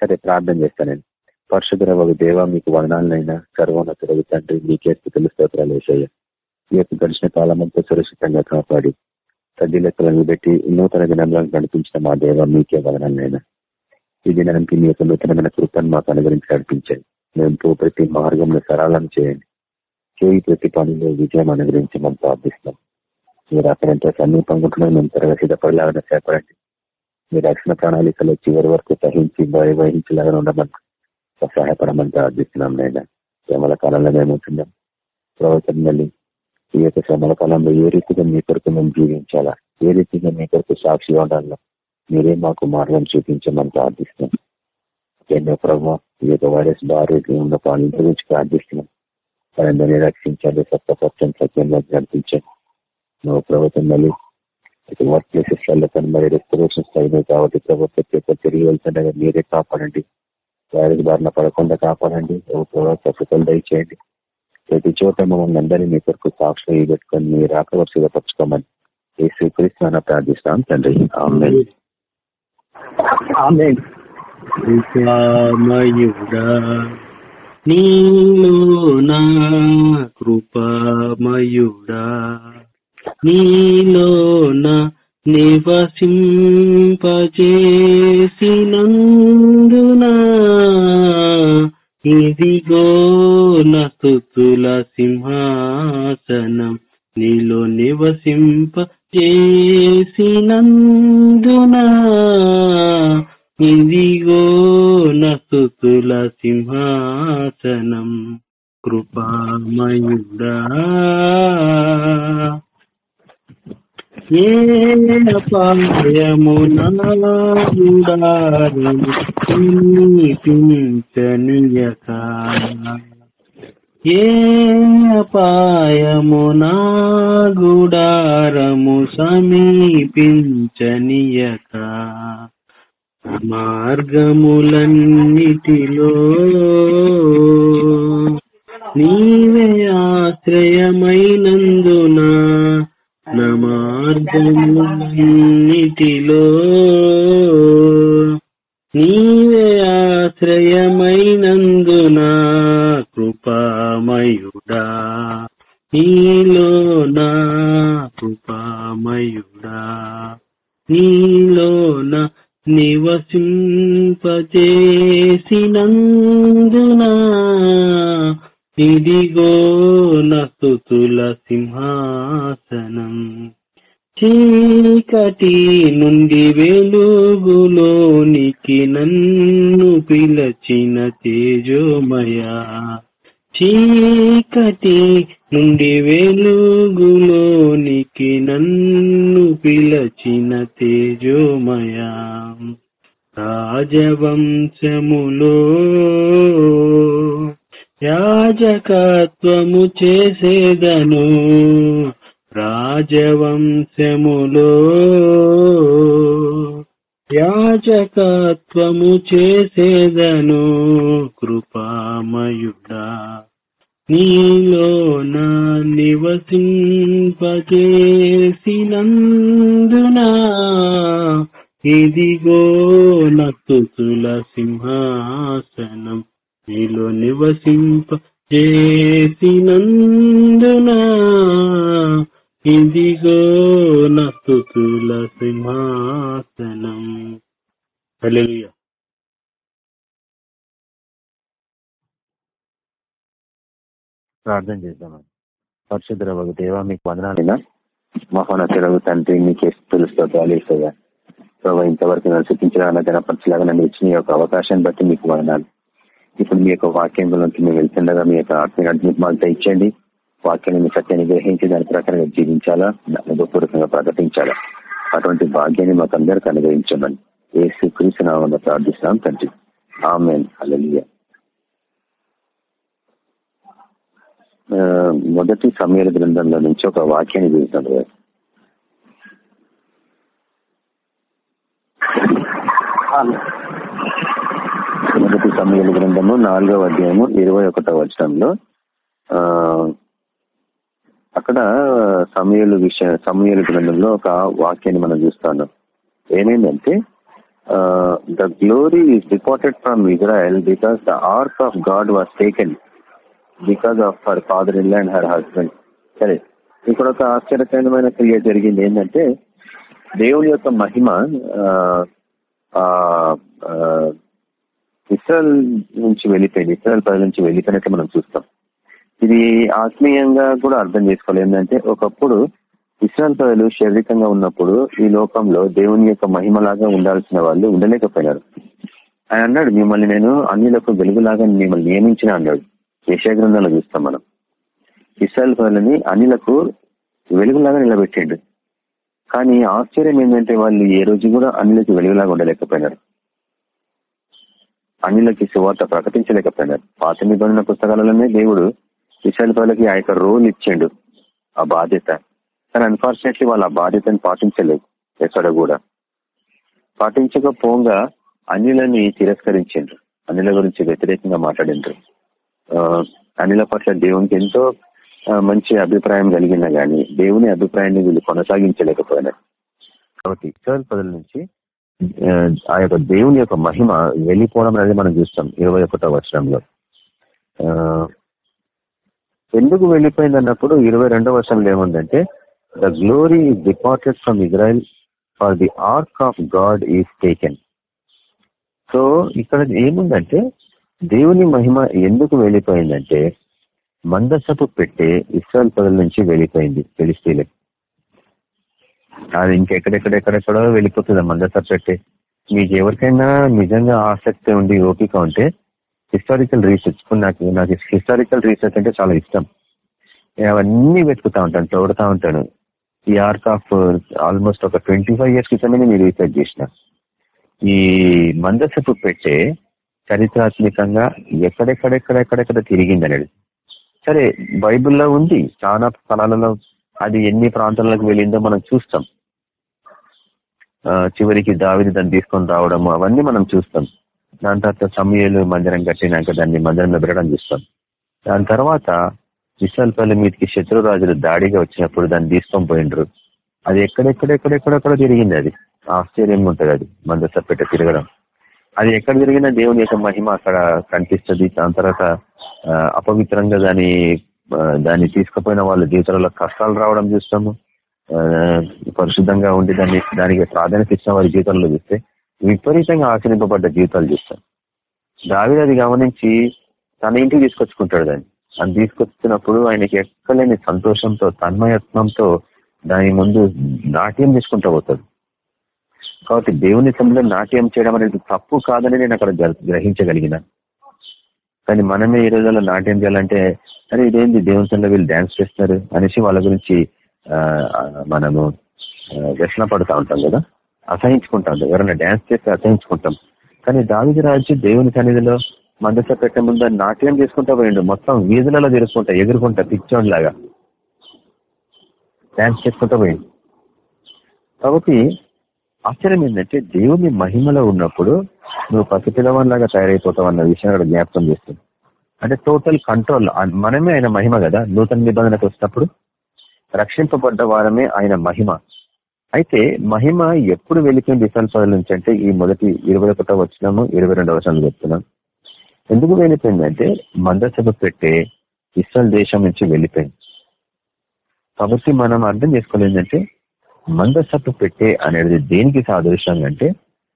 సరే ప్రార్థన చేస్తాను నేను. పరశుధర దేవ మీకు వదనాలనైనా సర్వోన్నతుడు తండ్రి మీకే స్థితులు స్తోత్రాలు వేసాయ ఈ యొక్క గడిచిన కాలమంతా సురక్షితంగా కాపాడి సజ్జలెక్కలను పెట్టి నూతన దినంలో నడిపించిన మా దేవ మీకే వదనాలనైనా. ఈ దినానికి మీ యొక్క నూతనమైన కృపను మాకు అనుగ్రహించి నడిపించండి. మేము ప్రతి మార్గంలో సరళం చేయండి. చేయి ప్రతి పనిలో విజయం అనుగ్రహించి మనం ప్రార్థిస్తాం మీరు అక్కడ ఎంత సమీపంగా ఉంటున్నారు మేము త్వరగా సిద్ధపడేలాగా చేపడండి మీ రక్షణ ప్రణాళికలో చివరి వరకు సహించి వహించలాగా ఉండమని సహాయపడమని ప్రార్థిస్తున్నాం నేను శ్రమల కాలంలో మేము ఉంటున్నాం. ప్రవచన మళ్ళీ ఈ యొక్క శ్రమల కాలంలో ఏ రీతిగా మీ కొరకు మేము జీవించాలా? ఏ రీతిగా మీ కొరకు సాక్షిగా ఉండాలా? మీరే మాకు మార్గం చూపించమని ప్రార్థిస్తున్నాం ఎన్నో ప్రభావ ఈ యొక్క వైరస్ ఆరోగ్యం ఉన్న పాలన గురించి ప్రార్థిస్తున్నాం. రక్షించాలి సత్యపక్షం సత్యంగా నడిపించండి నువ్వు ప్రభుత్వం మళ్ళీ వర్క్ ప్లేసెస్ వెళ్ళకండి మరి రెస్టరేషన్స్ అయినాయి కాబట్టి ప్రభుత్వం తిరిగి వెళ్తుండగా మీరే కాపాడండి. వైరస్ బారిన పడకుండా కాపాడండి. ప్రభుత్వం దయచేయండి. ప్రతి చోట మమ్మల్ని అందరినీ మీ కొరకు సాక్షి పెట్టుకొని మీరు ఆకవర్షిగా పరచుకోమని ఏ స్వీకరిస్తున్నా ప్రార్థిస్తాం తండ్రి. నీలోనా కృపమయుడా. నీలోన నివసింపజేసినందున ఇదిగో నస్తుతుల సింహాసనం. నీలో నివసింప చేసినందునా ఇదిగో నస్తుతుల సింహాసనం. కృపామయుడా ఏ పాయమునాపించనియక ఏ పాయమునా గుడారము సమీపించనియక. మార్గములన్నిటిలో నీవే ఆశ్రయమైనందున మార్గములన్నిటిలో నీవే ఆశ్రయమైనందున కృపామయుడా. నీలో నా కృపామయుడా. నీలోన నివసింపచేసినందునా ఇదిగో నస్తుతుల సింహాసనం. చీకటి నుండి వెలుగులోనికి నన్ను పిలచిన తేజోమయా. చీకటి నుండి వెలుగులోనికి నన్ను పిలచిన తేజోమయా. రాజవంశములో యాజకత్వము చేసేదను. రాజవంశములో యాజకత్వము చేసేదను కృపామయుడా. నీలోన నా ఇదిగో నస్తుతుల సింహాసనం. నీలో నివసింప చేసినందునా ఇదిగో నస్తుతుల సింహాసనం హల్లెలూయా. ప్రార్థన చేద్దామని పరిశుద్ధ ఒక దేవ మీకు వందనాలైనా మహోన్నతుడు తండ్రి మీకే తెలుస్తుంది ఇస్తుందా ప్రభావ ఇంతవరకు నన్ను చూపించడానికి గణపరచలాగా నన్ను ఇచ్చిన యొక్క అవకాశాన్ని బట్టి మీకు వదనాలు. ఇప్పుడు మీ యొక్క వాక్యంలోకి మేము వెళ్తుండగా మీ యొక్క ఆత్మీయ నడిపి మాకు ఇచ్చండి వాక్యాన్ని సత్యాన్ని గ్రహించి దాని ప్రకారంగా జీవించాలా? అనుభవపూర్వకంగా ప్రకటించాలా? అటువంటి భాగ్యాన్ని మాకు అందరికి అనుగ్రహించమని ఏ శ్రీకృష్ణ ప్రార్థిస్తున్నాం తండ్రి. ఆమెన్. అలలియ మొదటి సమయాల గ్రంథంలో నుంచి ఒక వాక్యాన్ని చూస్తాడు మొదటి సమయాల గ్రంథము నాలుగవ అధ్యాయము ఇరవై ఒకటో వచనంలో అక్కడ సమయలు విషయ సమయలు గ్రంథంలో ఒక వాక్యాన్ని మనం చూస్తాను. ఏమైందంటే the glory is departed from Israel because the ark of God was taken because of her father in and her husband. సరే ఇక్కడ ఒక ఆశ్చర్యకరమైన క్రియ జరిగింది. ఏంటంటే దేవుని యొక్క మహిమ ఇస్రాయల్ నుంచి వెళ్ళిపోయింది. ఇస్రాయల్ ప్రజల నుంచి వెళ్ళిపోయినట్టు మనం చూస్తాం. ఇది ఆత్మీయంగా కూడా అర్థం చేసుకోవాలి ఏంటంటే ఒకప్పుడు ఇస్రాయల్ ప్రజలు శారీరకంగా ఉన్నప్పుడు ఈ లోకంలో దేవుని యొక్క మహిమలాగా ఉండాల్సిన వాళ్ళు ఉండలేకపోయినారు. ఆయన అన్నాడు మిమ్మల్ని నేను అన్నిలకు వెలుగులాగా మిమ్మల్ని నియమించిన అన్నాడు. యశాగ్రంథంలో చూస్తాం మనం. ఇస్రాయల్ ప్రజలని అన్నిలకు వెలుగులాగా నిలబెట్టిండు. కానీ ఆశ్చర్యం ఏంటంటే వాళ్ళు ఏ రోజు కూడా అన్నిలకు వెలుగులాగా ఉండలేకపోయినారు. అన్నిలకి సువార్త ప్రకటించలేకపోయినారు. పాత నిబంధన పుస్తకాలలోనే దేవుడు ఇస్రాయల్ ప్రజలకి ఆ యొక్క రోల్ ఇచ్చిండు ఆ బాధ్యత. కానీ అన్ఫార్చునేట్లీ వాళ్ళు ఆ బాధ్యతను పాటించలేదు ఎక్కడ కూడా. పాటించకపోగా అనిలని తిరస్కరించిండ్రు. అనిల గురించి వ్యతిరేకంగా మాట్లాడిండ్రు. అనిల పట్ల దేవునికి ఎంతో మంచి అభిప్రాయం కలిగినా గానీ దేవుని అభిప్రాయాన్ని వీళ్ళు కొనసాగించలేకపోయినారు. కాబట్టి ఇస్రాయల్ ప్రజల నుంచి ఆ యొక్క దేవుని యొక్క మహిమ వెళ్ళిపోవడం అనేది మనం చూస్తాం ఇరవై ఒకటో వర్షంలో ఎందుకు వెళ్ళిపోయింది అన్నప్పుడు ఇరవై రెండవ వర్షంలో ఏముందంటే the glory is departed from Israel for the ark of God is taken. So ఇక్కడ ఏముందంటే దేవుని మహిమ ఎందుకు వెళ్ళిపోయిందంటే మందసపు పెట్టే ఇస్రాయల్ ప్రజల నుంచి వెళ్ళిపోయింది ఫిలిస్తీన్లకు అది ఇంకెక్కడెక్కడెక్కడెక్కడో వెళ్ళిపోతుంది మందసపు పెట్టే. మీకు ఎవరికైనా నిజంగా ఆసక్తి ఉండి ఓపిక ఉంటే హిస్టారికల్ రీసెర్చ్ నాకు నాకు హిస్టారికల్ రీసెర్చ్ అంటే చాలా ఇష్టం. నేను అవన్నీ వెతుకుతా ఉంటాను చూడతా ఉంటాను. ఈ ఆర్క్ ఆఫ్ ఆల్మోస్ట్ ఒక ట్వంటీ ఫైవ్ ఇయర్స్ క్రితమే నేను రీసెర్చ్ చేసిన. ఈ మందసపు పెట్టే చరిత్రాత్మకంగా ఎక్కడెక్కడెక్కడెక్కడెక్కడ తిరిగింది అనేది. సరే బైబుల్లో ఉంది చాలా స్థలాలలో అది ఎన్ని ప్రాంతాలకు వెళ్ళిందో మనం చూస్తాం. చివరికి దావిని దాన్ని తీసుకొని రావడం అవన్నీ మనం చూస్తాం. దాని తర్వాత సమయాలు మందిరం కట్టినాక దాన్ని మందిరంలో పెట్టడం చూస్తాం. దాని తర్వాత విశాలపల్లి మీదకి శత్రురాజులు దాడిగా వచ్చినప్పుడు దాన్ని తీసుకొని పోయిండ్రు. అది ఎక్కడెక్కడెక్కడెక్కడెక్కడ తిరిగింది అది? ఆశ్చర్యంగా ఉంటుంది అది మందసపెట్ట తిరగడం. అది ఎక్కడ తిరిగినా దేవుని యొక్క మహిమ అక్కడ కనిపిస్తుంది. దాని తర్వాత అపవిత్రంగా దాని దాన్ని తీసుకుపోయిన వాళ్ళ జీవితంలో కష్టాలు రావడం చూస్తాము. పరిశుద్ధంగా ఉండి దాన్ని దానికి ప్రాధాన్యత ఇచ్చిన వారి జీవితంలో చూస్తే విపరీతంగా ఆశ్రయింపబడ్డ జీవితాలు చూస్తాం దావిడ అది గమనించి తన ఇంటికి తీసుకొచ్చుకుంటాడు దాన్ని. అది తీసుకొచ్చినప్పుడు ఆయనకి ఎక్కలేని సంతోషంతో తన్మయత్నంతో దాని ముందు నాట్యం చేసుకుంటూ పోతాడు. కాబట్టి దేవుని సమయంలో నాట్యం చేయడం అనేది తప్పు కాదని నేను అక్కడ గ్రహించగలిగిన. కానీ మనమే ఈ రోజుల్లో నాట్యం చేయాలంటే అరే ఇదేంటి దేవుని సమయంలో వీళ్ళు డ్యాన్స్ చేస్తున్నారు అనేసి వాళ్ళ గురించి మనము వ్యసన పడుతూ ఉంటాం కదా. అసహించుకుంటాం. ఎవరైనా డ్యాన్స్ చేస్తే అసహించుకుంటాం. కానీ దావిది రాజు దేవుని సన్నిధిలో మందస పెట్టే ముందు నాట్యం చేసుకుంటా పోయిండు. మొత్తం వీధులలో తిరుగుకుంటా ఎగురుకుంటా పిచ్చోన్ లాగా డ్యాన్స్ చేసుకుంటా పోయిండు. కాబట్టి ఆశ్చర్యం ఏంటంటే దేవుని మహిమలో ఉన్నప్పుడు నువ్వు పసిపిల్లవాన్లాగా తయారైపోతావు అన్న విషయాన్ని అక్కడ జ్ఞాపకం చేస్తుంది. అంటే టోటల్ కంట్రోల్ మనమే ఆయన మహిమ కదా. నూతన నిబంధనకు వచ్చినప్పుడు రక్షింపబడ్డ వారమే ఆయన మహిమ. అయితే మహిమ ఎప్పుడు వెళ్ళిపోయింది ఇసాల్ పదల నుంచి అంటే ఈ మొదటి ఇరవై ఒకటో వచ్చినాము ఇరవై రెండవ వచనాలు చెప్తున్నాం. ఎందుకు వెళ్ళిపోయిందంటే మందసభ పెట్టే ఇస్రాయల్ దేశం నుంచి వెళ్ళిపోయింది కాబట్టి మనం అర్థం చేసుకోలేదంటే మందసభ పెట్టే అనేది దేనికి సాదృశ్యం అంటే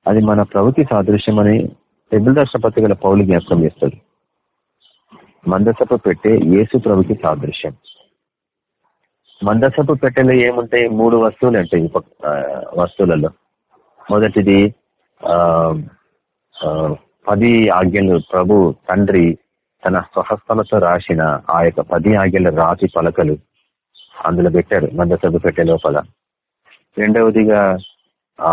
అది మన ప్రభుకి సాదృశ్యం అని టెబుల్ రాష్ట్రపతి గల పౌలు జ్ఞాపకం చేస్తుంది మందసభ పెట్టే యేసు ప్రభుకి సాదృశ్యం. మందసపు పెట్టెలో ఏముంటాయి మూడు వస్తువులు ఉంటాయి వస్తువులలో. మొదటిది పది ఆజ్ఞలు ప్రభు తండ్రి తన స్వహస్తలతో రాసిన ఆ యొక్క పది ఆజ్ఞల రాతి పలకలు అందులో పెట్టారు మందసభ పెట్టే లోపల. రెండవదిగా ఆ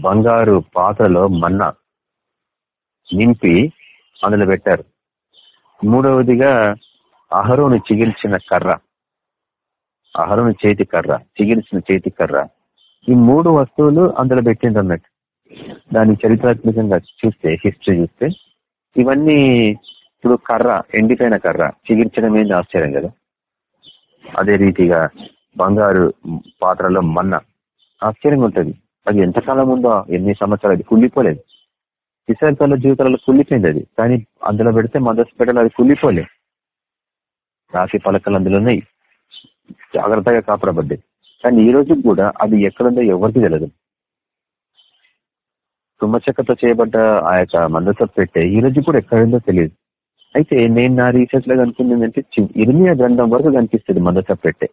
బంగారు పాత్రలో మన్న నింపి అందులో పెట్టారు. మూడవదిగా అహరోను చిగిల్చిన కర్ర. అహరుని చేతి కర్ర చిగిరిసిన చేతి కర్ర. ఈ మూడు వస్తువులు అందులో పెట్టింది అన్నట్టు. దాని చరిత్రాత్మకంగా చూస్తే హిస్టరీ చూస్తే ఇవన్నీ ఇప్పుడు కర్ర ఎండిపోయిన కర్ర చిగిర్చడం ఏంది ఆశ్చర్యం కదా. అదే రీతిగా బంగారు పాత్రలో మన్న ఆశ్చర్యంగా ఉంటుంది. అది ఎంతకాలం ఉందో ఎన్ని సంవత్సరాలు అది కుళ్ళిపోలేదు. ఇస్రాయల్ జీవితాలలో కుళ్ళిపోయింది అది. కానీ అందులో పెడితే మదర్స్ పెట్టాలి అది కుళ్ళిపోలేదు. రాశి పలకలు అందులో ఉన్నాయి. జాగ్రత్తగా కాపాడబడ్డాయి. కానీ ఈ రోజు కూడా అది ఎక్కడుందో ఎవరికి తెలియదు తుమ్మచెక్కతో చేయబడ్డ ఆ యొక్క మందస పెట్టే ఈ రోజు కూడా ఎక్కడుందో తెలియదు. అయితే నేను నా రీసెర్చ్లో కనుకుంది ఏంటంటే ఇర్మియా గ్రంథం వరకు కనిపిస్తుంది మందస పెట్టే.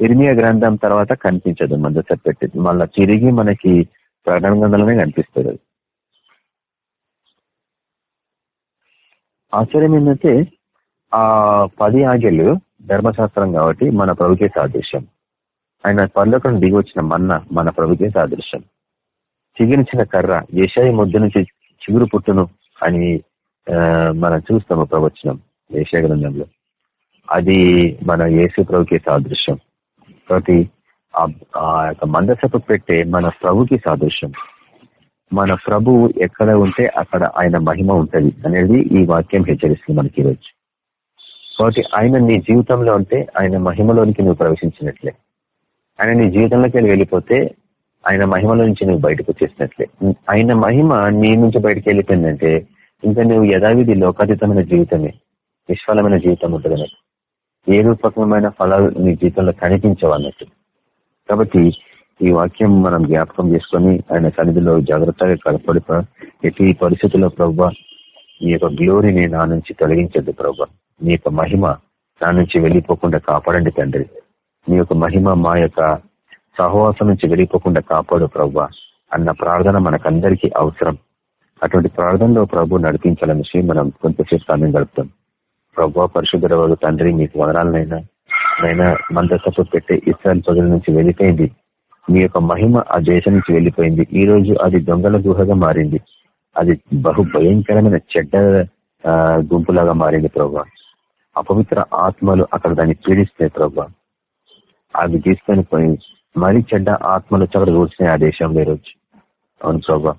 ఇర్మియా గ్రంథం తర్వాత కనిపించదు మందస పెట్టే మళ్ళీ తిరిగి మనకి ప్రకటన గ్రంథంలోనే కనిపిస్తుంది అది. ఆశ్చర్యం ఏంటంటే ఆ పది ఆగెలు ధర్మశాస్త్రం కాబట్టి మన ప్రభుకే సాదృశ్యం. ఆయన పర్లోకం దిగి వచ్చిన మన్న మన ప్రభుకే సాదృశ్యం. చిగించిన కర్ర ఏషాయి ముద్ద నుంచి చిగురు పుట్టును అని మనం చూస్తాము ప్రవచనం ఏషియా గ్రంథంలో. అది మన యేసు ప్రభుకి సాదృశ్యం. కాబట్టి ఆ యొక్క మందసపు పెట్టే మన ప్రభుకి సాదృశ్యం. మన ప్రభు ఎక్కడ ఉంటే అక్కడ ఆయన మహిమ ఉంటది అనేది ఈ వాక్యం హెచ్చరిస్తుంది మనకి ఈరోజు. కాబట్టి ఆయన నీ జీవితంలో ఉంటే ఆయన మహిమలోనికి నువ్వు ప్రవేశించినట్లే. ఆయన నీ జీవితంలోకి వెళ్ళిపోతే ఆయన మహిమలో నుంచి నువ్వు బయటకు వచ్చేసినట్లే. ఆయన మహిమ నీ నుంచి బయటకు వెళ్ళిపోయిందంటే ఇంకా నువ్వు యథావిధి లోకాతీతమైన జీవితమే నిష్ఫలమైన జీవితం ఉంటుంది అన్నట్టు. ఏ రూపకమైన ఫలాలు నీ జీవితంలో కనిపించవు అన్నట్టు. కాబట్టి ఈ వాక్యం మనం జ్ఞాపకం చేసుకొని ఆయన సన్నిధిలో జాగ్రత్తగా కలపడి ఎట్టి పరిస్థితుల్లో ప్రభావ ఈ యొక్క గ్లోరీని నా నుంచి తొలగించద్దు ప్రభా. నీ యొక్క మహిమ నా నుంచి వెళ్ళిపోకుండా కాపాడండి తండ్రి. నీ యొక్క మహిమ మా యొక్క సహవాసం నుంచి వెళ్ళిపోకుండా కాపాడు ప్రభా అన్న ప్రార్థన మనకందరికీ అవసరం. అటువంటి ప్రార్థనలో ప్రభు నడిపించాలనేసి మనం కొంతసేపు సమయం గడుపుతాం. ప్రభు పరిశుద్ధుడు తండ్రి మీకు వదనాలనైనా నైనా మందసపు పెట్టే ఇస్రాయల్ ప్రజల నుంచి వెళ్ళిపోయింది. మీ యొక్క మహిమ ఆ దేశం నుంచి వెళ్ళిపోయింది. ఈ రోజు అది దొంగల గుహగా మారింది. అది బహు భయంకరమైన చెడ్డ గుంపులాగా మారింది ప్రభా అపవిత్ర ఆత్మలు అక్కడ దాన్ని పీడిస్తాయి ప్రభా. అవి తీసుకొని పోయి మరీ చెడ్డ ఆత్మలు వచ్చి అక్కడ కూర్చున్నాయి ఆ దేశంలో ఈరోజు అవును ప్రభా.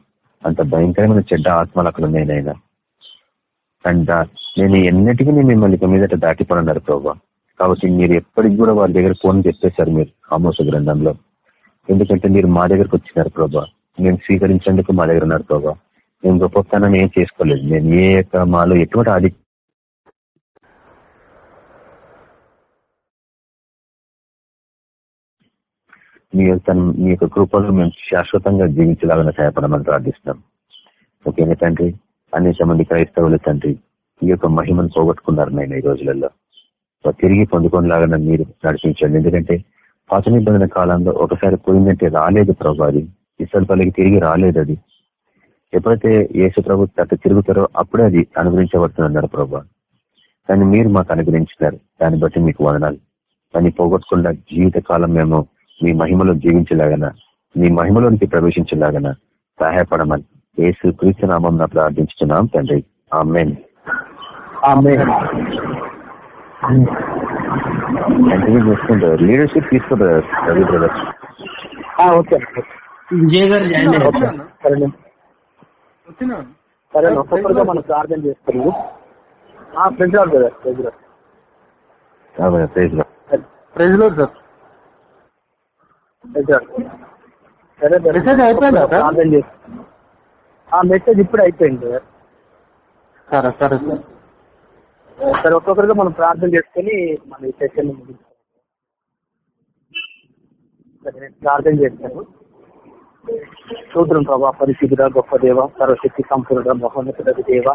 అంత భయంకరమైన చెడ్డ ఆత్మలు అక్కడ నేనైనా అండ్ నేను ఎన్నిటికీ మిమ్మల్ని మీదట దాటిపోనన్నారు ప్రభా. కాబట్టి మీరు ఎప్పటికి కూడా వారి దగ్గర ఫోన్ చెప్పేశారు మీరు ఆమోస గ్రంథంలో. ఎందుకంటే మీరు మా దగ్గరకు వచ్చినారు ప్రభా. మేము స్వీకరించేందుకు మా దగ్గర ఉన్నారు ప్రభా. మేము గొప్పతనం ఏం చేసుకోలేదు. నేను ఏ యొక్క మాలో ఎటువంటి ఆది మీ యొక్క మీ యొక్క కృపలో మేము శాశ్వతంగా జీవించలాగా సహాయపడమని ప్రార్థిస్తున్నాం. ఓకేనా తండ్రి? అనేక మంది క్రైస్తవులు తండ్రి ఈ యొక్క మహిమను పోగొట్టుకున్నారు నేను ఈ రోజులలో. తిరిగి పొందుకునేలాగా మీరు నడిపించండి. ఎందుకంటే పాత నిబంధన కాలంలో ఒకసారి పోయిందంటే రాలేదు ప్రభు అది. ఇసల్పల్లికి తిరిగి రాలేదు అది. ఎప్పుడైతే యేసు ప్రభు తట్టు తిరుగుతారో అప్పుడే అది అనుగ్రహించబడుతుందన్నారు ప్రభు. కానీ మీరు మాకు అనుగ్రహించినారు. దాన్ని బట్టి మీకు వదనాలు. దాన్ని పోగొట్టకుండా జీవిత కాలం మేము మీ మహిమలో జీవించలాగన మీ మహిమలోనికి ప్రవేశించలాగన సహాయపడమని యేసు క్రీస్తు నామం ప్రార్థించుతున్నాం తండ్రి. ఆమెన్. కంటిన్యూ చేసుకుంటూ లీడర్షిప్ తీసుకోలేదు రవి బ్రదర్ ఓకే. విజయ్ గారు సరే ఒక్కొక్కరుగా మనం ప్రార్థన చేస్తున్నాము ప్రెజ్ రాదు ప్రెజ్ రాదు ప్రైజ్లో ప్రెజ్లో సార్ సరే మెసేజ్ అయిపోయిందా ప్రార్థన చేస్తాం ఆ మెసేజ్ ఇప్పుడు అయిపోయింది. సరే సరే. సార్ సరే ఒక్కొక్కరిగా మనం ప్రార్థన చేసుకొని మన ఈ సెషన్ సరే ప్రార్థన చేస్తాను. చూద్దాం ప్రభా పరిశుద్ధుడ గొప్ప దేవ సర్వశక్తి సంపూర్ణ మహోన్నతుడ దేవ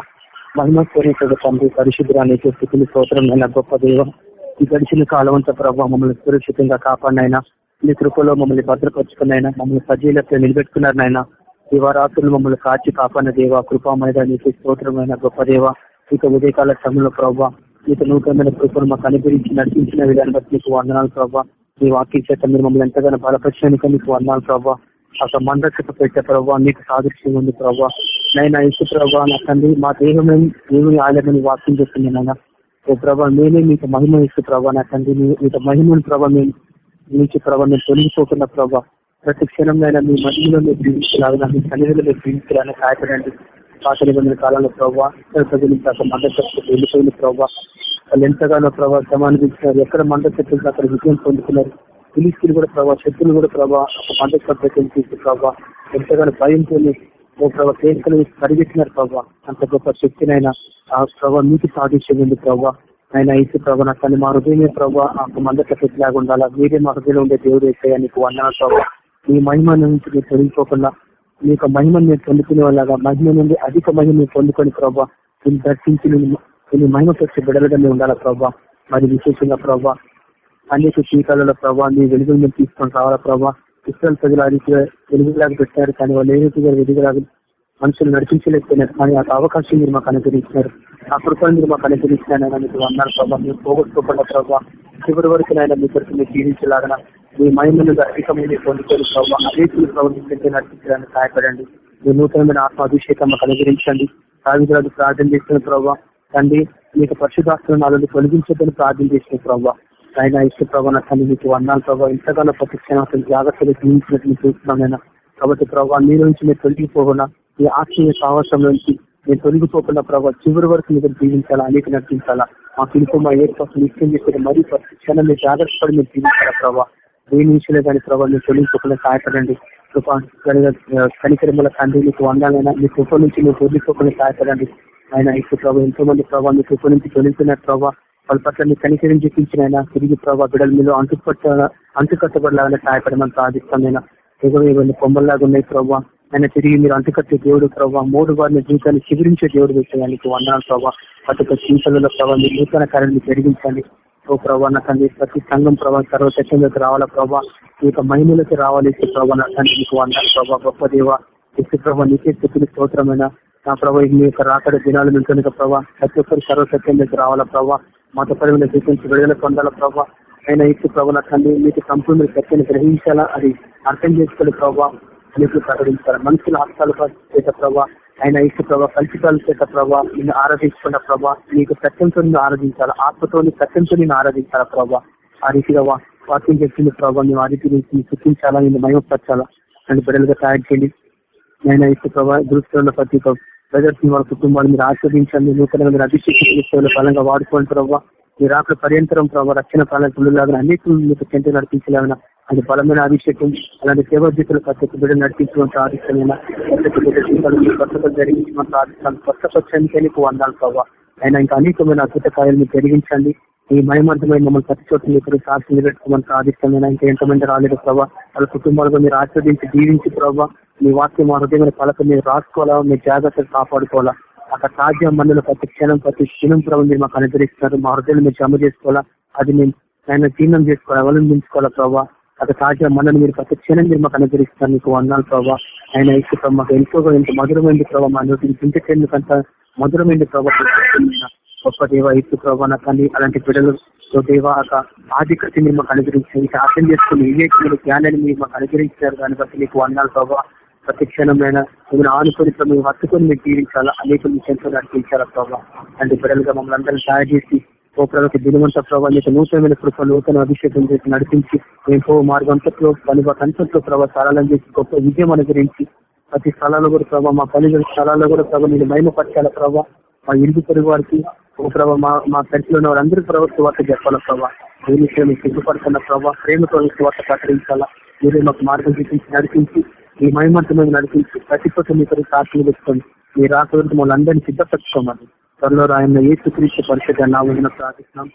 మహిమస్వరీతుడు తండ్రి పరిశుద్ధుడ నీకు స్థితిని స్తోత్రమైన గొప్ప దేవ ఈ గడిచిన కాలం అంతా ప్రభావ మమ్మల్ని సురక్షితంగా కాపాడినైనా మీ కృపలో మమ్మల్ని భద్రపరుచుకున్నాయినా. మమ్మల్ని సజీలతో నిలబెట్టుకున్నారు నాయన. దివారాత్రులు మమ్మల్ని కాచి కాపాన దేవ కృపామైన నీకు స్తోత్రమైన గొప్ప దేవ. ఇక ఉదయకాల సమయంలో ప్రభావ ఇక నూతనమైన కృపను మాకు అనుగ్రహించి నడిపించిన విధానం బట్టి మీకు వందనాలు ప్రభావ మీ వాక్యం చేత మీరు మమ్మల్ని ఎంతగానో బలపరిచినందుకు మీకు వందనాలు ప్రభావ అక్కడ మండకు పెట్టే ప్రభావ మీకు సాదృశ్యం ఉంది ప్రభావ నైనా ఇసు ప్రభావ నా తండ్రి మా దేహమే దేవుని ఆలయమని వాక్యం చేస్తుంది నాయన. ఓ ప్రభావ మేమే మీకు మహిమ ఇసు ప్రభావ నా తండ్రి మీకు మహిమని ప్రభావ మేము మీకు ప్రభావ నేను తొలగిపోతున్న ప్రభావ. ప్రతి క్షణంలో మీ మధ్యలో మీరు జీవించలాగా మీ సన్నిధిలో మీరు జీవించాలని సహాయపడండి. పాత నిబంధన కాలంలో ప్రభావ ప్రజలు మండశక్తి వెళ్ళిపోయిన ప్రభావ. వాళ్ళు ఎంతగానో ప్రభావ సమానించినారు ఎక్కడ మండశక్తులు అక్కడ విజయం పొందుతున్నారు. ఫిలిస్తీన్లు కూడా ప్రభావ శక్తులు కూడా ప్రభావ మద్దతు పద్ధతి తీసి ప్రభావ. ఎంతగానో భయంతో ఓ ప్రభావ కేసులు పరిగెత్తినారు ప్రభావ. అంత గొప్ప శక్తినైనా ఆ ప్రభావ మీకు సాధించింది ప్రభావ. ఆయన ఐసు ప్రభావ నా తల్లి మా హృదయమే ప్రభావ ఆ మందట పెట్టిలాగా ఉండాలా మీరే మా హృదయంలో ఉండే దేవుడు వేసాయా నీకు వందన ప్రభావ మీ మహిమ నుంచి మీరు తొలగిపోకుండా మీ యొక్క మహిమను మీరు పొందుకునే వాళ్ళగా మహిమ నుండి అధిక మహిమ మీరు పొందుకొని ప్రభావ దీన్ని దర్శించి నేను మహిమ వచ్చే బిడలుగా మేము ఉండాలా ప్రభావ మరి విశేషంగా ప్రభావ అనేక టీకాలలో ప్రభావ మీ వెలుగులు మీరు తీసుకొని రావాలా ప్రభావ ఇష్టం ప్రజలు ఆ వెలుగులాగా పెట్టారు కానీ వాళ్ళు ఏ రీతిగా వెలుగులాగా మనుషులు నడిపించలేకపోయినారు. కానీ ఆ అవకాశం మీరు మాకు అనుగ్రహించినారు. ఆ కృపను మీరు మాకు అనుగ్రహించినారైనా మీకు అన్నారు ప్రభావ మీరు పోగొట్టుకోకుండా ప్రభావ చివరి వరకు నాయన మీ కొరకు మీరు జీవించలాగన మీ మహిమను అధికమైన పొందుకొని ప్రభావ అదే ప్రభుత్వం నడిపించడానికి సహాయపడండి. మీ నూతనమైన ఆత్మాభిషేకం మాకు అనుగ్రహించండి. సాధించడానికి ప్రార్థన చేసిన ప్రభావ తండ్రి మీకు పరిశుధాస్తున్న నాలుగు తొలగించదని ప్రార్థన చేసిన ప్రభావ ఆయన ఇష్ట ప్రభావ తల్లి మీకు అన్నాను ప్రభావ ఇంతకాలం ప్రతి క్షణం అసలు జాగ్రత్తగా జీవించినట్టు మీకు నేను కాబట్టి ప్రభావ మీ నుంచి మీరు తొలగిపోకుండా ఈ ఆత్మీయ సాహసం నుంచి నేను తొలగిపోకుండా ప్రభావ చివరి వరకు మీరు జీవించాలా? అనేక నడిపించాలా? మా పిలుపు మా ఏర్పాటు నిత్యం చేసే మరీ ప్రతి క్షణం మీరు జాగ్రత్త పడి మీరు జీవించాలా ప్రభావ దేని విషయంలో కానీ ప్రభావ మీరు తొలగిపోకుండా సహాయపడండి. కృప కనికరముల తండ్రి మీకు వందాలైనా మీ కృప నుంచి మీరు తొలగిపోకుండా సహాయపడండి. ఆయన ఇప్పుడు ప్రభావ ఎంతో మంది ప్రభావ మీ కృప నుంచి తొలగిపోయిన ప్రభావ వాళ్ళ పట్ల మీ కనికరం చూపించిన ఆయన తిరిగి ప్రభావ బిడ్డలు మీద అంటుపట్ట అంటుకట్టబడలాగానే సహాయపడమని ప్రార్థిస్తాం నేను. ఎగువ ఇవన్నీ కొమ్మల్లాగా ఉన్నాయి ప్రభావ ఆయన తిరిగి మీరు అంటుకట్టే దేవుడు ప్రభావ మూడు వారిని జీవితాన్ని శిబిరించే దేవుడు పెట్టడానికి వందనాలు ప్రభావ ప్రతి ఒక్క జీవితంలో ప్రభావ మీ నూతన కార్యాన్ని జరిగించండి. ఓ ప్రభావ నా తండ్రి ప్రతి సంఘం ప్రభావ సర్వశక్యంలోకి రావాలా ప్రభావ ఈ యొక్క మహిమలకి రావాలి ప్రభావ నా తండ్రి మీకు వందాలు ప్రభావ గొప్ప దేవ ఇసు ప్రభావ నీకే స్థితిని స్తోత్రమైన. నా ప్రభావ మీ యొక్క రాకడ దినాలు నిల్చున్న ప్రభావ ప్రతి ఒక్కరు సర్వసత్యంలోకి రావాలా ప్రభావ మతపరమైన జీవించి విడుదల పొందాల ప్రభావ అయినా ఇసు ప్రభావ నా తండ్రి మీకు సంపూర్ణ సత్యాన్ని గ్రహించాలా అది అర్థం చేసుకోవాలి ప్రభావ మీకు ప్రకటించాలి మనుషుల హస్తాలు చేత ప్రభావ ఆయన ఇసు ప్రభావ కల్పితాలు చేత ప్రభావ నిన్ను ఆరాధించుకున్న ప్రభావ నీకు సత్యంతో నిన్ను ఆరాధించాలా. ఆత్మతో సత్యంతో నిన్ను ఆరాధించాల ప్రభావ ఆ రీతిగా వాక్యం చెప్పింది ప్రభావ మేము ఆ రీతి నుంచి శిక్షించాలా నిన్ను మయమపరచాలా నన్ను బిడ్డలుగా తయారు చేయండి. నేను ఇసు ప్రభావ దృష్టిలో ప్రతి ఒక్క ప్రజర్స్ వాళ్ళ కుటుంబాలు మీరు ఆస్వాదించండి నూతనంగా మీరు అభిషేకం బలంగా వాడుకోండి ప్రభావ మీరు ఆకలి పర్యంతరం ప్రభావ రక్షణ ప్రణాళికలు అనేక మీకు చెంత నడిపించలేమన్నా అది బలమైన అభిషేకం అలాంటి సేవా జీతులు ప్రతి ఒక్క బిడ్డ నడిపించడం ప్రార్థిస్తామైనా ప్రతి బిడ్డ జీవితాలు కొత్తగా జరిగించడం ప్రార్థిస్తాను కొత్త స్వచ్ఛానికి నీకు వందాలు ప్రభావ ఆయన ఇంకా అనేకమైన అద్భుత కార్యాలు మీరు జరిగించండి. ఈ మయమర్థమైన మమ్మల్ని ప్రతి చోట మీరు సాక్షి నిలబెట్టుకోమని ప్రార్థిస్తామైనా ఇంకా ఎంతమంది రాలేదు ప్రభావ వాళ్ళ కుటుంబాలుగా మీరు ఆస్వాదించి జీవించి ప్రభావ మీ వాక్యం మా హృదయమైన పలక మీరు రాసుకోవాలా? మీ జాగ్రత్తలు కాపాడుకోవాలా? అక్కడ తాజా మందులు ప్రతి క్షణం ప్రతి క్షణం ప్రభావ మీరు మాకు అనుగ్రహిస్తున్నారు. మా హృదయాలు మీరు జమ చేసుకోవాలా? అది మేము ఆయన జీర్ణం చేసుకోవాలి? అవలంబించుకోవాలా ప్రభావ అక్కడ తాజా మనల్ని మీరు ప్రతి క్షణం మీరు మాకు అనుగ్రహిస్తారు. మీకు వందాలు ప్రభావ ఆయన ఇసు మాకు ఎంతో ఎంత మధురమైన ప్రభావ మా నోటికి చింతకేందుకంత మధురమైన ప్రభావ గొప్ప దేవ ఇసు ప్రభావ నా తల్లి అలాంటి బిడ్డలు దేవ ఆధిక్యత మీరు మాకు అనుగ్రహించారు. ఇక అర్థం చేసుకుని వివేకమైన జ్ఞానాన్ని మీరు మాకు అనుగ్రహించారు. దాన్ని బట్టి మీకు వందాలు ప్రభావ ప్రతి క్షణమైన మిమ్మల్ని ఆనుకొని మేము హత్తుకొని మీరు జీవించాలా? అనేక మీ చెంతో నడిపించాలా ప్రభావ అంటే బిడ్డలుగా మమ్మల్ని అందరినీ తయారు చేసి ఓ ప్రభావ దినవంత ప్రభావ నీకు నూతనమైన కృప నూతన అభిషేకం చేసి నడిపించి మేము పో మార్గంతట్లో పని అంతట్లో ప్రభావ సరళం చేసి గొప్ప విజయం అనుగ్రహించి ప్రతి స్థలాల్లో కూడా ప్రభావ మా పని స్థలాల్లో కూడా ప్రభావ నేను మహిమపరచాల ప్రభావ మా ఇంటి పొరుగు వారికి ఓ ప్రభావ మా మా పరిధిలో ఉన్న వారందరూ ప్రభుత్వ వార్త చెప్పాలా ప్రభావ ఏ విషయం సిగ్గుపడుతున్న ప్రభావ ప్రేమతో వార్త ప్రకటించాలా? మీరే మాకు మార్గం చూపించి నడిపించి ఈ మహిమంతమైన నడిపించి ప్రతి ఒక్క మీ కొరకు సాక్షులు పెట్టుకోండి మీరు రాకపోతే మమ్మల్ని అందరినీ సిద్ధపరచుకోమని. త్వరలో రాయన్న ఏ సుక్రీస్తు పరిషత్ నామం ప్రార్థిస్తున్నాం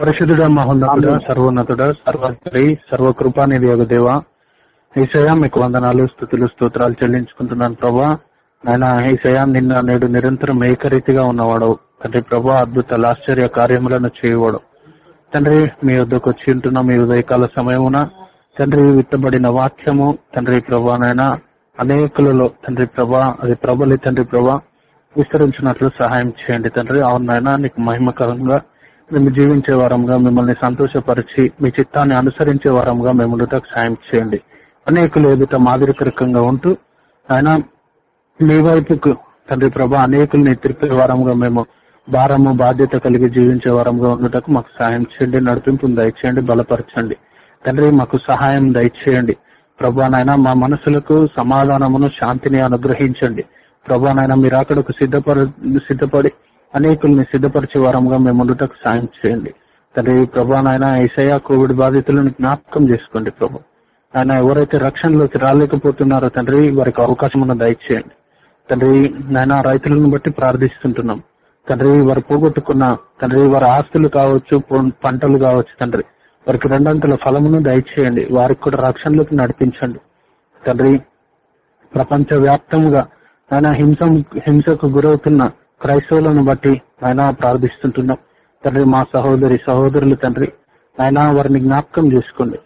పరిశుద్ధుడ మహోన్నతుడ సర్వోన్నతుడ సర్వశ్రీ సర్వకృపానిధి యొక్క దేవ. ఈసయ మీకు వందనాలు స్థుతులు స్తోత్రాలు చెల్లించుకుంటున్నాను ప్రభా. ఆయన ఈసయ నిన్న నేడు నిరంతరం ఏకరీతిగా ఉన్నవాడు. తండ్రి ప్రభా అద్భుత ఆశ్చర్య కార్యములను చేయవాడు. తండ్రి మీ వద్దకు వచ్చి ఉంటున్న మీ ఉదయకాల సమయమున తండ్రి విత్తబడిన వాక్యము తండ్రి ప్రభానైనా అనేకులలో తండ్రి ప్రభా అది ప్రభలి తండ్రి ప్రభా విస్తరించినట్లు సహాయం చేయండి తండ్రి. అవునైనా నీకు మహిమకరంగా మేము జీవించే వారంగా మిమ్మల్ని సంతోషపరిచి మీ చిత్తాన్ని అనుసరించే వారంగా మేము సహాయం చేయండి. అనేకులు ఎదుట మాదిరికరకంగా ఉంటూ ఆయన మీ వైపుకు తండ్రి ప్రభా అనేకుల్ని తిరిపే వారంగా మేము భారము బాధ్యత కలిగి జీవించే వారంగా ఉండటకు మాకు సహాయం చేయండి నడిపింపును దయచేయండి బలపరచండి. తండ్రి మాకు సహాయం దయచేయండి. ప్రభానైనా మా మనసులకు సమాధానమును శాంతిని అనుగ్రహించండి. ప్రభానైనా మీరు అక్కడకు సిద్ధపడ సిద్ధపడి అనేకుల్ని సిద్ధపరిచే వారంగా మేము ఉండటకు సాయం చేయండి. తండ్రి ప్రభా నాయన కోవిడ్ బాధితులను జ్ఞాపకం చేసుకోండి ప్రభు. ఆయన ఎవరైతే రక్షణలోకి రాలేకపోతున్నారో తండ్రి వారికి అవకాశం ఉన్న దయచేయండి. తండ్రి నాయన రైతులను బట్టి ప్రార్థిస్తుంటున్నాం. తండ్రి వారు పోగొట్టుకున్న తండ్రి వారి ఆస్తులు కావచ్చు పంటలు కావచ్చు తండ్రి వారికి రెండంతల ఫలమును దయచేయండి. వారికి కూడా రక్షణలోకి నడిపించండి. తండ్రి ప్రపంచ వ్యాప్తంగా ఆయన హింస హింసకు గురవుతున్న క్రైస్తవులను బట్టి ఆయన ప్రార్థిస్తుంటున్నాం. తండ్రి మా సహోదరి సహోదరులు తండ్రి ఆయన వారిని జ్ఞాపకం చేసుకోండి.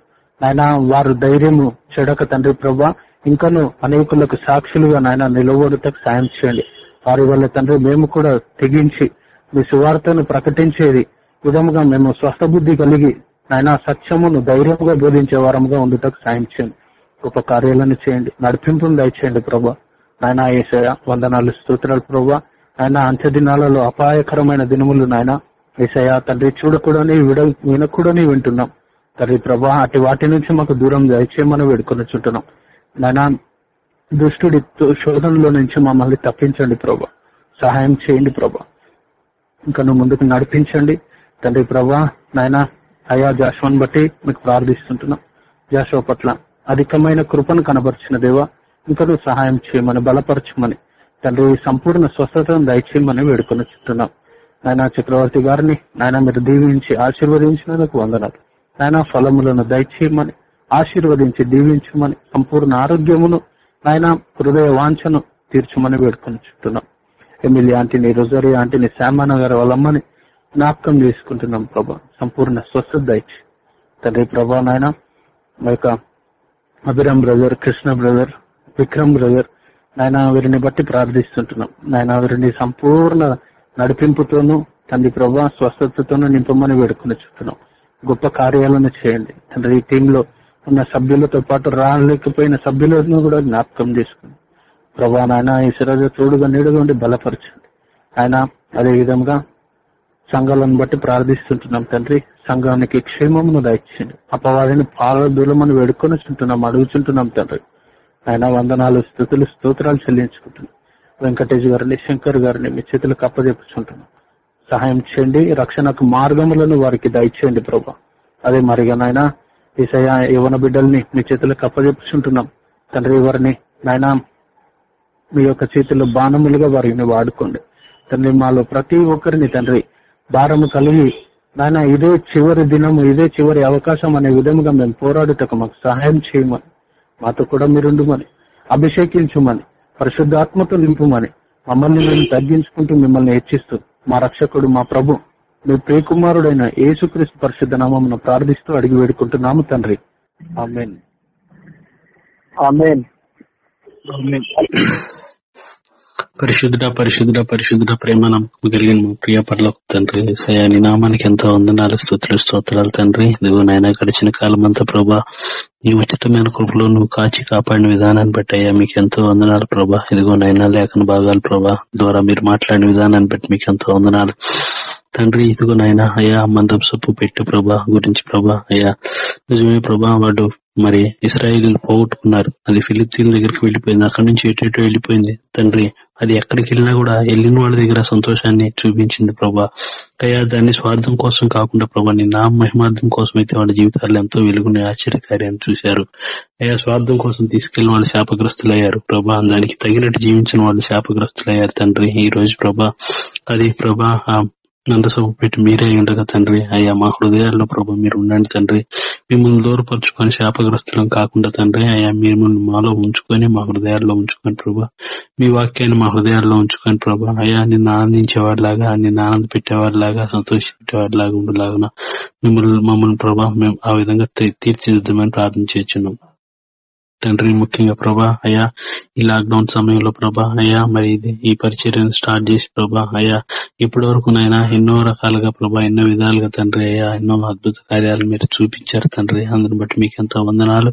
ఆయన వారు ధైర్యము చెడక తండ్రి ప్రభా ఇంకను అనేకులకు సాక్షులుగా నాయన నిలవడటకు సాయం చేయండి. వారి వల్ల తండ్రి మేము కూడా తెగించి మీ సువార్తను ప్రకటించేది విధముగా మేము స్వస్థ బుద్ధి కలిగి ఆయన సత్యమును ధైర్యంగా బోధించే వారముగా ఉండుటకు సాయం చేయండి. గొప్ప కార్యాలను చేయండి. నడిపింపును దయచేయండి ప్రభా. నాయన ఏసయ వందనాలు స్తోత్రాలు ప్రభా. ఆయన అంత్య దినాలలో అపాయకరమైన దినములు నాయన. ఏసయ తండ్రి చూడకూడని విడ వినకూడని వింటున్నాం. తండ్రి ప్రభా అటు వాటి నుంచి మాకు దూరం దయచేయమని వేడుకొని చుంటున్నాం నాయన దుష్టుడి తో- శోధనలో నుంచి మమ్మల్ని తప్పించండి ప్రభా. సహాయం చేయండి ప్రభా. ఇంకా నువ్వు ముందుకు నడిపించండి. తండ్రి ప్రభా నాయన అయా జాషువన్ బట్టి మీకు ప్రార్థిస్తుంటున్నాం. జాషువ పట్ల అధికమైన కృపను కనబరిచిన దేవా ఇంకా నువ్వు సహాయం చేయమని బలపరచమని తండ్రి సంపూర్ణ స్వస్థతను దయచేయమని వేడుకొని చుట్టున్నాం. నాయన చక్రవర్తి గారిని నాయన మీరు దీవించి ఆశీర్వదించినందుకు వందనాలు. నాయన ఫలములను దయచేయమని ఆశీర్వదించి దీవించమని సంపూర్ణ ఆరోగ్యమును నాయన హృదయ వాంఛను తీర్చమని వేడుకొని చుట్టున్నాం. ఎమ్మెల్యే ఆంటీని రోజరీ ఆంటీని శ్యామాన గారి వాళ్ళమ్మని జ్ఞాపకం చేసుకుంటున్నాం ప్రభా. సంపూర్ణ స్వస్థత దయచి తండ్రి ప్రభా నాయన మా యొక్క Abhiram brother Krishna brother Vikram brother నాయన వీరిని బట్టి ప్రార్థిస్తుంటున్నాం. నాయన వీరిని సంపూర్ణ నడిపింపుతోనూ తండ్రి ప్రభా స్వస్థతతోనూ నింపమని వేడుకుని చూస్తున్నాం గొప్ప కార్యాలను చేయండి. తండ్రి ఈ టీంలో ఉన్న సభ్యులతో పాటు రాలేకపోయిన సభ్యులను కూడా జ్ఞాపకం చేసుకుని ప్రభా నాయన ఈ శిరజ తోడుగా నీడుగా ఉండి బలపరచండి. ఆయన అదే విధంగా సంఘాలను బట్టి ప్రార్థిస్తుంటున్నాం తండ్రి. సంఘానికి క్షేమమును దయచేయండి. అపవాదిని పాల దూలమని వేడుకొని చుంటున్నాం అడుగుచుంటున్నాం తండ్రి. ఆయన వందనాలు స్థుతులు స్తోత్రాలు చెల్లించుకుంటున్నాం. వెంకటేష్ గారిని శంకర్ గారిని మీ చేతులకు అప్పజెప్పుచుంటున్నాం. సహాయం చేయండి రక్షణకు మార్గములను వారికి దయచేయండి ప్రభా. అదే మరిగా నాయన ఈసయ యవన బిడ్డల్ని మీ చేతులకు అప్పజెప్పుచుంటున్నాం. తండ్రి వారిని నాయన మీ యొక్క చేతుల్లో బాణములుగా వారిని వాడుకోండి. తండ్రి మాలో ప్రతి ఒక్కరిని తండ్రి భారము కలిగి నాయన ఇదే చివరి దినము ఇదే చివరి అవకాశం అనే విధముగా మేము పోరాడుటకు మాకు సహాయం చేయమని మాతో కూడా మీరుండుమని అభిషేకించుమని పరిశుద్ధాత్మతో నింపుమని మమ్మల్ని మేము తగ్గించుకుంటూ మిమ్మల్ని హెచ్చిస్తూ మా రక్షకుడు మా ప్రభు మీ ప్రియకుమారుడైన యేసుక్రీస్తు పరిశుద్ధ నామమును ప్రార్థిస్తూ అడిగి వేడుకుంటున్నాము తండ్రి. ఆమేన్. ఆమెన్. పరిశుద్ధుడ పరిశుద్ధుడ పరిశుద్ధుడ ప్రేమ నమ్మకం కలిగిన మా ప్రియ పర్లకు తండ్రి సయాని నామానికి ఎంతో వందనాలు స్థుతులు స్తోత్రాలు తండ్రి. ఇదిగో నాయన గడిచిన కాలం అంతా ప్రభా నీ ఉచితమైన కృపలో నువ్వు కాచి కాపాడిన విధానాన్ని బట్టి అయ్యా మీకు ఎంతో వందనాలు ప్రభా. ఇదిగో నైనా లేఖన భాగాలు ప్రభా ద్వారా మీరు మాట్లాడిన విధానాన్ని బట్టి మీకు ఎంతో వందనాలు. తండ్రి ఇదిగో నాయన అయ్యా మందం సొప్పు పెట్టు ప్రభా గురించి ప్రభా అయ్యా. నిజమే ప్రభా వాడు మరి ఇస్రాయిల్ పోగొట్టుకున్నారు. అది ఫిలిప్తీన్ దగ్గరికి వెళ్ళిపోయింది. అక్కడి నుంచి ఎటు వెళ్ళిపోయింది. తండ్రి అది ఎక్కడికి వెళ్ళినా కూడా వెళ్ళిన వాళ్ళ దగ్గర సంతోషాన్ని చూపించింది ప్రభా. అయ్యా దాన్ని స్వార్థం కోసం కాకుండా ప్రభా నీ నా మహిమార్థం కోసం అయితే వాళ్ళ జీవితాల్లో ఎంతో వెలుగుని ఆశ్చర్యకార్యాన్ని చూశారు. అయ్యా స్వార్థం కోసం తీసుకెళ్ళిన వాళ్ళు శాపగ్రస్తులయ్యారు ప్రభా. దానికి తగినట్టు జీవించిన వాళ్ళు శాపగ్రస్తులయ్యారు తండ్రి. ఈ రోజు ప్రభా అది ప్రభా నంద నందసభ పెట్టి మీరే ఉండగా తండ్రి. అయ్యా మా హృదయాల్లో ప్రభు మీరు ఉండండి తండ్రి. మిమ్మల్ని దూరపరుచుకొని శాపగ్రస్తులం కాకుండా తండ్రి. అయ్యా మిమ్మల్ని మాలో ఉంచుకొని మా హృదయాల్లో ఉంచుకొని ప్రభా. మీ వాక్యాన్ని మా హృదయాల్లో ఉంచుకొని ప్రభా. అయ్యా నిన్ను ఆనందించేవాడిలాగా నిన్ను ఆనంద పెట్టేవాడిలాగా సంతోష పెట్టేవాడిలాగా ఉండేలాగా మిమ్మల్ని మమ్మల్ని ప్రభా మేము ఆ విధంగా తీర్చిదిద్దామని ప్రార్థన చేస్తున్నాం. తండ్రి ముఖ్యంగా ప్రభా అయ్యా ఈ లాక్డౌన్ సమయంలో ప్రభా అయ్యా మరి ఇది ఈ పరిచర్యను స్టార్ట్ చేసి ప్రభా అయ్యా ఇప్పటి వరకు నైనా ఎన్నో రకాలుగా ప్రభా ఎన్నో విధాలుగా తండ్రి అయ్యా ఎన్నో అద్భుత కార్యాలు మీరు చూపించారు తండ్రి అందుని బట్టి మీకు ఎంతో వందనాలు.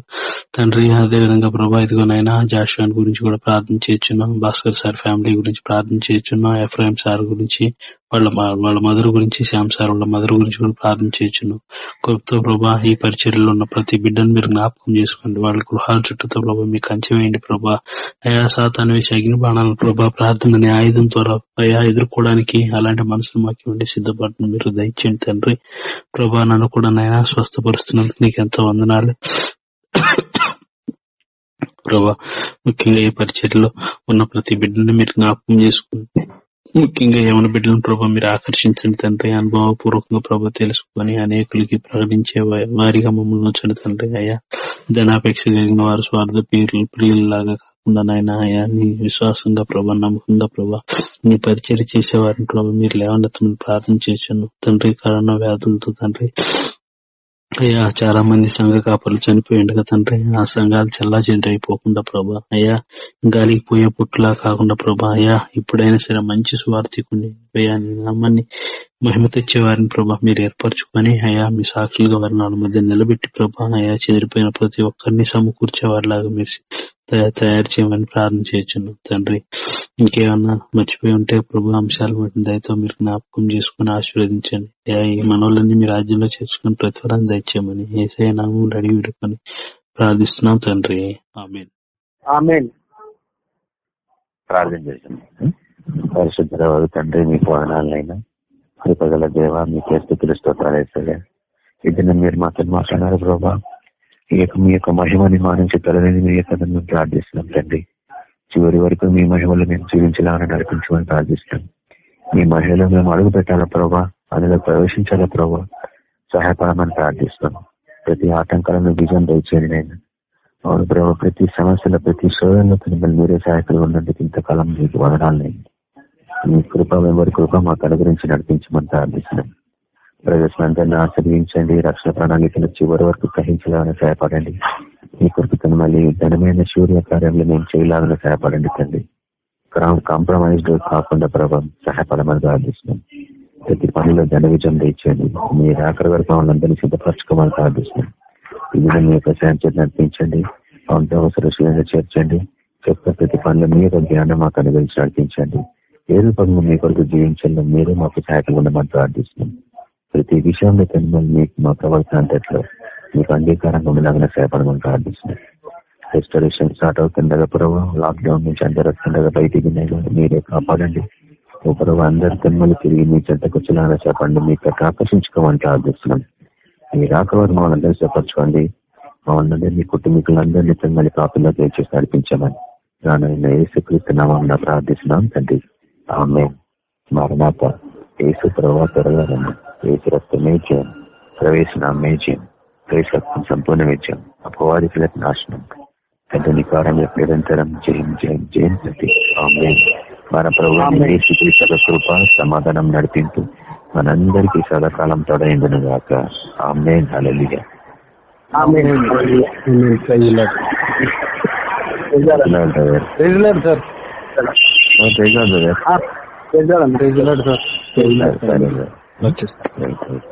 తండ్రి అదే విధంగా ప్రభా ఇదిగోనైనా జాషువాన్ గురించి కూడా ప్రార్థన చేయొచ్చున్నాం భాస్కర్ సార్ ఫ్యామిలీ గురించి ప్రార్థన చేయొచ్చున్నాం ఎఫ్రాయిం సార్ గురించి వాళ్ళ వాళ్ళ మదర్ గురించి శ్యామ్ సార్ వాళ్ళ మదర్ గురించి కూడా ప్రార్థన చేయొచ్చును గొప్పతో ప్రభా ఈ పరిచర్లో ఉన్న ప్రతి బిడ్డను మీరు జ్ఞాపకం చేసుకోండి. వాళ్ళ గృహాల చుట్టూతో ప్రభా మీకు కంచెవేయండి ప్రభా. అయా సాతాను వేసి అగ్ని బాణాలను ప్రభా ప్రార్థన అనే ఆయుధం ద్వారా అయా ఎదుర్కోవడానికి అలాంటి మనసును మాకు ఉండి సిద్ధపడుతుంది మీరు దయచేయండి తండ్రి. ప్రభా నన్ను కూడా నైనా స్వస్థపరుస్తున్నందుకు నీకు ఎంతో వందనాలు. ప్రభా ముఖ్యంగా ఈ పరిచర్లో ఉన్న ప్రతి బిడ్డను మీరు జ్ఞాపకం చేసుకోండి. ముఖ్యంగా యవన బిడ్డలను ప్రభా మీరు ఆకర్షించండి తండ్రి. అనుభవపూర్వకంగా ప్రభా తెలుసుకొని అనేకులకి ప్రకటించే వారిగా మమ్మల్ని ఉంచండి తండ్రి అయ్యా. ధనాపేక్ష కలిగిన వారు స్వార్థ పీరులు ప్రియులలాగా కాకుండా నాయన అయ్యా నీ విశ్వాసంగా ప్రభా నమ్మకంగా ప్రభా నీ చేసే వారిని ప్రభా మీరు లేవనెత్తమని ప్రార్థన చేశాను తండ్రి కరోనా వ్యాధులతో తండ్రి అయ్యా చాలా మంది సంఘ కాపర్లు చనిపోయిండు కదా తండ్రి. ఆ సంఘాలు చల్లా అయిపోకుండా ప్రభా అయ్యా గాలికి పోయే పుట్టులా కాకుండా ప్రభా అయ్యా ఇప్పుడైనా సరే మంచి స్వార్థికుని అయ్యా నీ నామాన్ని మహిమ తెచ్చేవారిని ప్రభా మీరు ఏర్పరచుకొని అయ్యా మీ సాక్షులుగా వారి నాలుగు మధ్య నిలబెట్టి ప్రభా అయ్యా చెదిరిపోయిన ప్రతి ఒక్కరిని సమకూర్చేవారిలాగా మీరు తయా- తయారు చేయమని ప్రార్థన చేయొచ్చును తండ్రి ఇంకేమన్నా మర్చిపోయి ఉంటే ప్రభు అంశాలు వాటిని దయతో మీరు జ్ఞాపకం చేసుకుని ఆశీర్వదించండి. ఈ మనోళ్ళని మీ రాజ్యంలో చేర్చుకుని ప్రతిఫలం దయచేయమని ఏసఐ నామం అడిగి విడుకొని ప్రార్థిస్తున్నాం తండ్రి. ఆమె ఆమెన్. ప్రార్థన తండ్రి మీకు వదనాలైనా కృపగల దేవ స్థితులు స్తోత్రాలు ఇది మీరు మాతో మాట్లాడారు ప్రభా. ఈ యొక్క మీ యొక్క మహిమని మా నుంచి తొలగింది మీ యొక్క మేము ప్రార్థిస్తున్నాం తండ్రి. చివరి వరకు మీ మహిమలో మేము జీవించాలని నడిపించమని ప్రార్థిస్తున్నాం. మీ మహిళలో మేము అడుగు పెట్టాలా ప్రభా? అందులో ప్రవేశించాలా ప్రభా? సహాయపడమని ప్రార్థిస్తున్నాం. ప్రతి ఆటంకాలను విజయం దయచేయండి నేను అవును ప్రభావ ప్రతి సమస్యల ప్రతి శోధనలో మిమ్మల్ని మీరే సహాయకులు ఉన్నందుకు ఇంతకాలం మీకు వదనాలు మీ కృప ఎవరి కృప మాకు అనుగ్రహించి నడిపించమని ప్రార్థిస్తున్నాం. ప్రజలందరినీ ఆశ్రయించండి. రక్షణ ప్రణాళికను చివరి వరకు గ్రహించాలని సహాయపడండి. మీ కృపకు మళ్ళీ ఘనమైన సూర్య కార్యంలో మేము చేయలాగానే సహాయపడండి తండ్రి కాంప్రమైజ్డ్ కాకుండా ప్రభావం సహాయపడమని ప్రార్థిస్తున్నాం. ప్రతి పనిలో ఘన విజయం తెచ్చండి మీరు ఆఖరి వరకు మమ్మల్ని సిద్ధపరచుకోమని ప్రార్థిస్తున్నాం. ఇది మీ యొక్క శాంతి నడిపించండి. అవును చేర్చండి. చెప్తే ప్రతి పనులు యొక్క జ్ఞానం మాకు అనుగ్రహించి నడిపించండి. ఏ పనులు మీ కొరకు జీవించండి. మీరే మాకు సహాయకులు ఉండమని ప్రార్థిస్తున్నాం. ప్రతి విషయంలో తను మీకు మా ప్రవర్తన అంతట్లో మీకు అంగీకారంగా ఉండలాగా సేపడమని ప్రార్థిస్తున్నాను రెస్టరేషన్ స్టార్ట్ అవుతుండగా ప్రభావ లాక్డౌన్ నుంచి అందరూ వస్తుండగా బయటికి మీరే కాపాడండి. ఒకరు ప్రభావ అందరు తన్మలు తిరిగి మీ చెంతకు వచ్చినారా చెప్పండి మీకు ఆకర్షించుకోమని ప్రార్థిస్తున్నాం. మీ రాకవారు మా అందరూ చేపరచుకోండి మా అందరూ మీ కుటుంబీకులందరినీ తన్మలి కాపుల్లో చేసి నడిపించమని రానైనా ఏసుక్రీస్తు ప్రార్థిస్తున్నాం. తండ్రి. ఆమె మరణాత. ఏసు ప్రభావ త్వరగా రండి. ఏసు రక్తమే చేయం ప్రవేశన మేజయం ప్రేస్ రక్తం సంపూర్ణ విజయం అపవాదికులకు నాశనం తండ్రి నికారం నిరంతరం జయం జయం జయం ఆమె మన ప్రభు యేసుక్రీస్తు కృప సమాధానం నడిపింపు మనందరికీ సదాకాలం తొడైందును గాక. ఆమె బ్రదర్ సార్ వచ్చేస్తాను